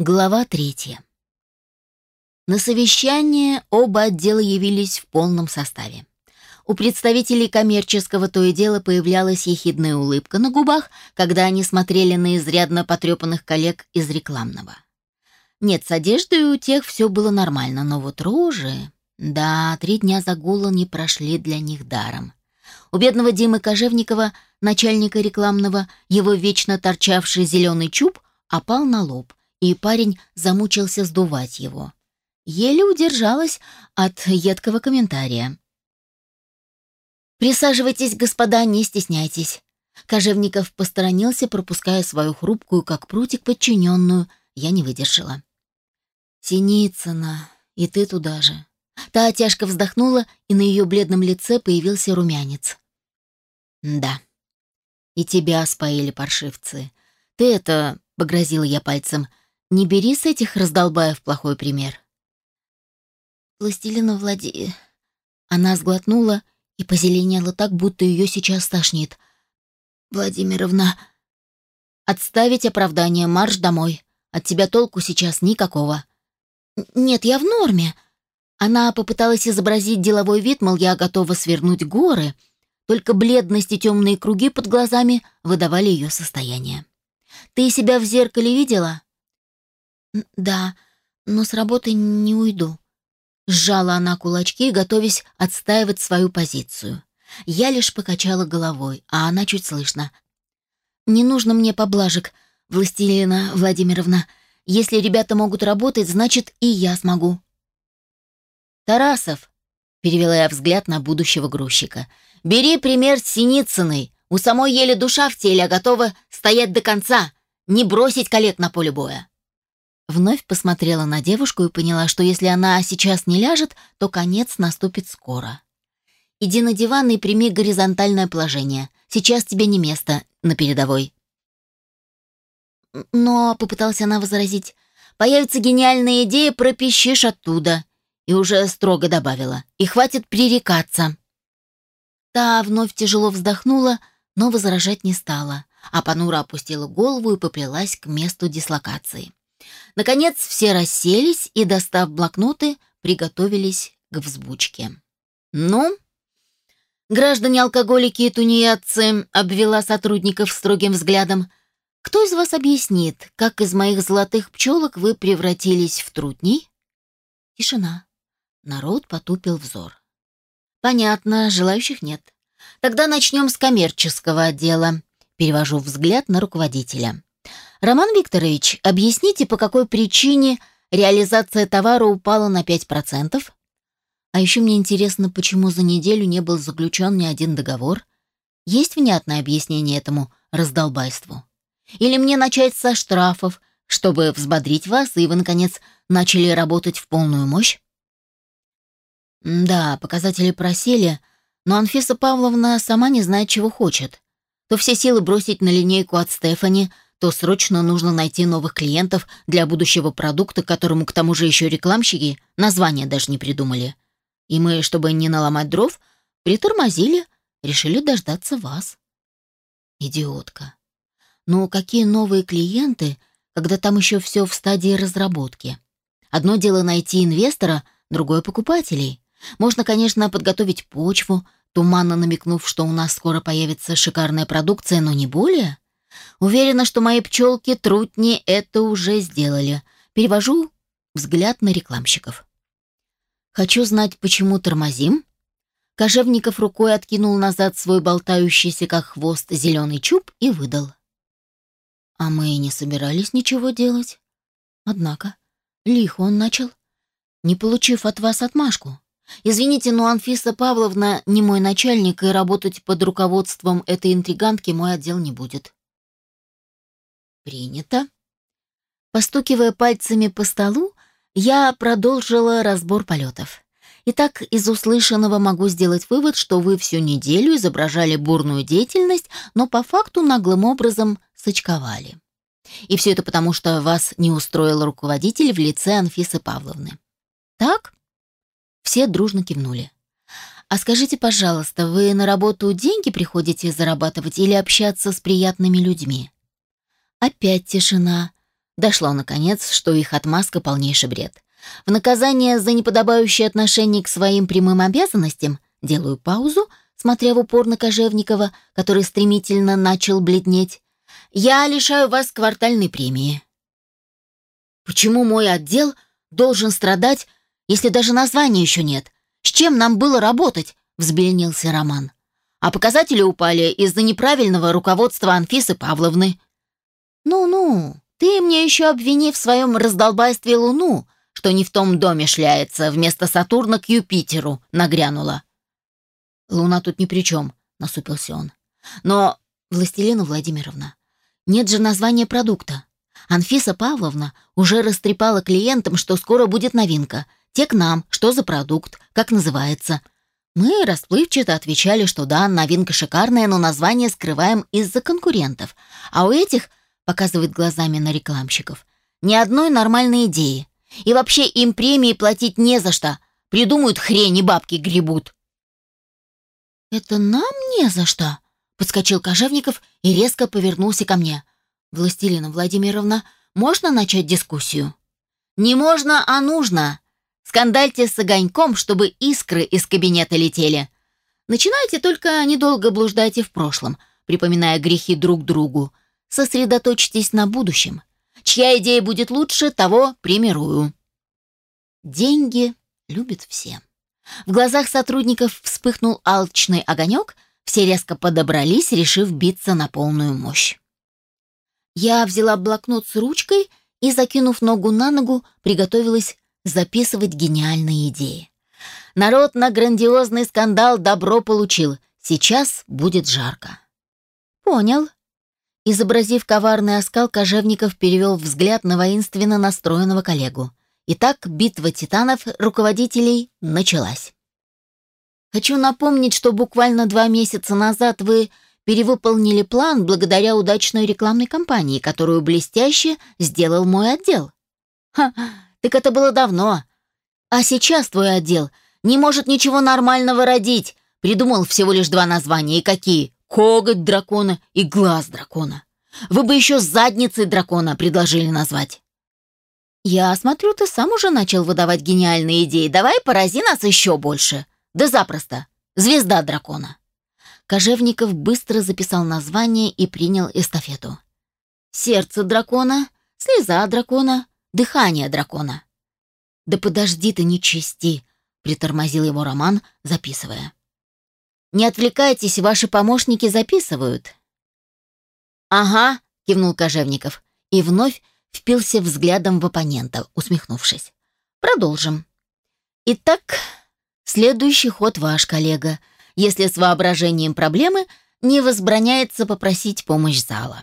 Глава третья. На совещание оба отдела явились в полном составе. У представителей коммерческого то и дело появлялась ехидная улыбка на губах, когда они смотрели на изрядно потрепанных коллег из рекламного. Нет, с одеждой у тех все было нормально, но вот рожи... Да, три дня загула не прошли для них даром. У бедного Димы Кожевникова, начальника рекламного, его вечно торчавший зеленый чуб опал на лоб — и парень замучился сдувать его. Еле удержалась от едкого комментария. «Присаживайтесь, господа, не стесняйтесь». Кожевников посторонился, пропуская свою хрупкую, как прутик, подчиненную. Я не выдержала. «Синицына, и ты туда же». Та тяжко вздохнула, и на ее бледном лице появился румянец. «Да, и тебя споили паршивцы. Ты это...» — погрозила я пальцем — не бери с этих раздолбаев плохой пример. Пластилина Влади... Она сглотнула и позеленела так, будто ее сейчас тошнит. Владимировна... Отставить оправдание, марш домой. От тебя толку сейчас никакого. Нет, я в норме. Она попыталась изобразить деловой вид, мол, я готова свернуть горы, только бледность и темные круги под глазами выдавали ее состояние. Ты себя в зеркале видела? «Да, но с работы не уйду». Сжала она кулачки, готовясь отстаивать свою позицию. Я лишь покачала головой, а она чуть слышно. «Не нужно мне поблажек, Властелина Владимировна. Если ребята могут работать, значит, и я смогу». «Тарасов», — перевела я взгляд на будущего грузчика, — «бери пример Синицыной. У самой еле душа в теле, а готова стоять до конца, не бросить коллег на поле боя». Вновь посмотрела на девушку и поняла, что если она сейчас не ляжет, то конец наступит скоро. «Иди на диван и прими горизонтальное положение. Сейчас тебе не место на передовой». «Но», — попыталась она возразить, — «появится гениальная идея, пропищишь оттуда». И уже строго добавила, «И хватит пререкаться». Та вновь тяжело вздохнула, но возражать не стала, а понуро опустила голову и поплелась к месту дислокации. Наконец все расселись и, достав блокноты, приготовились к взбучке. «Ну?» Граждане-алкоголики и тунеядцы обвела сотрудников строгим взглядом. «Кто из вас объяснит, как из моих золотых пчелок вы превратились в трутней?» Тишина. Народ потупил взор. «Понятно, желающих нет. Тогда начнем с коммерческого отдела». Перевожу взгляд на руководителя. Роман Викторович, объясните, по какой причине реализация товара упала на 5%? А еще мне интересно, почему за неделю не был заключен ни один договор? Есть внятное объяснение этому раздолбайству? Или мне начать со штрафов, чтобы взбодрить вас, и вы, наконец, начали работать в полную мощь? Да, показатели просели, но Анфиса Павловна сама не знает, чего хочет. То все силы бросить на линейку от Стефани – то срочно нужно найти новых клиентов для будущего продукта, которому к тому же еще рекламщики название даже не придумали. И мы, чтобы не наломать дров, притормозили, решили дождаться вас. Идиотка. Ну, какие новые клиенты, когда там еще все в стадии разработки? Одно дело найти инвестора, другое — покупателей. Можно, конечно, подготовить почву, туманно намекнув, что у нас скоро появится шикарная продукция, но не более. Уверена, что мои пчелки-трутни это уже сделали. Перевожу взгляд на рекламщиков. Хочу знать, почему тормозим? Кожевников рукой откинул назад свой болтающийся, как хвост, зеленый чуб и выдал. А мы и не собирались ничего делать. Однако, лихо он начал, не получив от вас отмашку. Извините, но Анфиса Павловна не мой начальник, и работать под руководством этой интригантки мой отдел не будет. «Принято». Постукивая пальцами по столу, я продолжила разбор полетов. Итак, из услышанного могу сделать вывод, что вы всю неделю изображали бурную деятельность, но по факту наглым образом сочковали. И все это потому, что вас не устроил руководитель в лице Анфисы Павловны. Так? Все дружно кивнули. А скажите, пожалуйста, вы на работу деньги приходите зарабатывать или общаться с приятными людьми? Опять тишина. Дошло, наконец, что их отмазка полнейший бред. В наказание за неподобающее отношение к своим прямым обязанностям делаю паузу, смотря в упор на Кожевникова, который стремительно начал бледнеть. «Я лишаю вас квартальной премии». «Почему мой отдел должен страдать, если даже названия еще нет? С чем нам было работать?» — взбеленился Роман. «А показатели упали из-за неправильного руководства Анфисы Павловны». «Ну-ну, ты мне еще обвини в своем раздолбайстве Луну, что не в том доме шляется, вместо Сатурна к Юпитеру нагрянула». «Луна тут ни при чем», — насупился он. «Но, Властелина Владимировна, нет же названия продукта. Анфиса Павловна уже растрепала клиентам, что скоро будет новинка. Те к нам, что за продукт, как называется. Мы расплывчато отвечали, что да, новинка шикарная, но название скрываем из-за конкурентов. А у этих показывает глазами на рекламщиков. Ни одной нормальной идеи. И вообще им премии платить не за что. Придумают хрень и бабки гребут. «Это нам не за что?» — подскочил Кожевников и резко повернулся ко мне. «Властелина Владимировна, можно начать дискуссию?» «Не можно, а нужно. Скандальте с огоньком, чтобы искры из кабинета летели. Начинайте, только недолго блуждайте в прошлом, припоминая грехи друг другу. Сосредоточьтесь на будущем. Чья идея будет лучше, того примирую. Деньги любят все. В глазах сотрудников вспыхнул алчный огонек, все резко подобрались, решив биться на полную мощь. Я взяла блокнот с ручкой и, закинув ногу на ногу, приготовилась записывать гениальные идеи. Народ на грандиозный скандал добро получил. Сейчас будет жарко. Понял. Изобразив коварный оскал, Кожевников перевел взгляд на воинственно настроенного коллегу. Итак, битва титанов руководителей началась. Хочу напомнить, что буквально два месяца назад вы перевыполнили план благодаря удачной рекламной кампании, которую блестяще сделал мой отдел. Ха, так это было давно. А сейчас твой отдел не может ничего нормального родить. Придумал всего лишь два названия. И какие? Коготь дракона и глаз дракона. Вы бы еще задницей дракона предложили назвать. Я смотрю, ты сам уже начал выдавать гениальные идеи. Давай порази нас еще больше. Да запросто. Звезда дракона. Кожевников быстро записал название и принял эстафету. Сердце дракона, слеза дракона, дыхание дракона. Да подожди ты, не чисти, притормозил его Роман, записывая. Не отвлекайтесь, ваши помощники записывают». «Ага», — кивнул Кожевников и вновь впился взглядом в оппонента, усмехнувшись. «Продолжим. Итак, следующий ход ваш, коллега. Если с воображением проблемы, не возбраняется попросить помощь зала».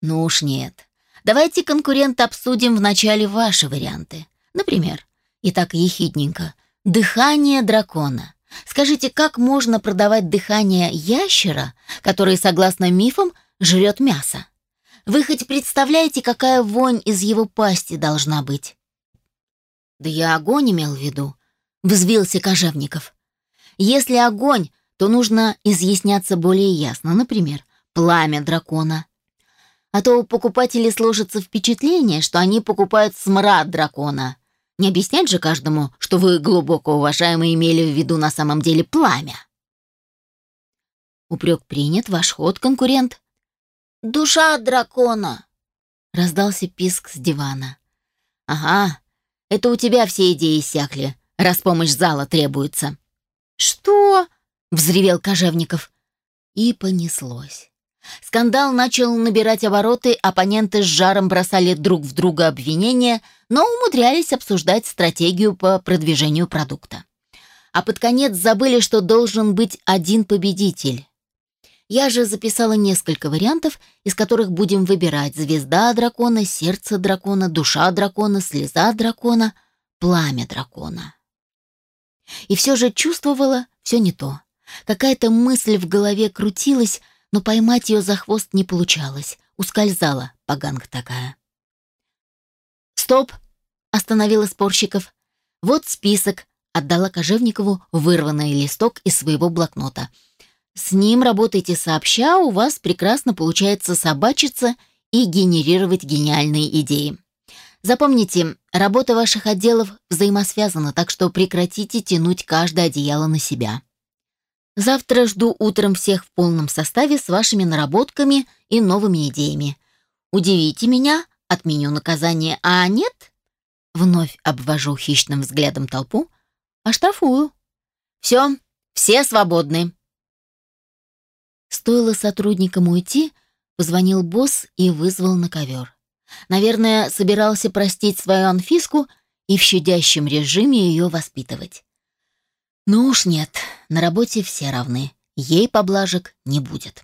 «Ну уж нет. Давайте конкурент обсудим вначале ваши варианты. Например, итак, ехидненько, дыхание дракона. Скажите, как можно продавать дыхание ящера, который, согласно мифам, жрет мясо? Вы хоть представляете, какая вонь из его пасти должна быть? Да я огонь имел в виду, взвился Кожевников. Если огонь, то нужно изъясняться более ясно, например, пламя дракона. А то у покупателей сложится впечатление, что они покупают смрад дракона, не объяснять же каждому, что вы, глубоко уважаемые, имели в виду на самом деле пламя. Упрек принят, ваш ход, конкурент. «Душа дракона!» — раздался писк с дивана. «Ага, это у тебя все идеи иссякли, раз помощь зала требуется». «Что?» — взревел Кожевников. И понеслось. Скандал начал набирать обороты, оппоненты с жаром бросали друг в друга обвинения, но умудрялись обсуждать стратегию по продвижению продукта. А под конец забыли, что должен быть один победитель. Я же записала несколько вариантов, из которых будем выбирать звезда дракона, сердце дракона, душа дракона, слеза дракона, пламя дракона. И все же чувствовала все не то. Какая-то мысль в голове крутилась, но поймать ее за хвост не получалось. Ускользала, поганка такая. «Стоп!» — остановила спорщиков. «Вот список», — отдала Кожевникову вырванный листок из своего блокнота. «С ним работайте сообща, у вас прекрасно получается собачиться и генерировать гениальные идеи. Запомните, работа ваших отделов взаимосвязана, так что прекратите тянуть каждое одеяло на себя. Завтра жду утром всех в полном составе с вашими наработками и новыми идеями. Удивите меня, отменю наказание, а нет? Вновь обвожу хищным взглядом толпу, оштрафую. Все, все свободны. Стоило сотрудникам уйти, позвонил босс и вызвал на ковер. Наверное, собирался простить свою Анфиску и в щадящем режиме ее воспитывать. Ну уж нет, на работе все равны, ей поблажек не будет.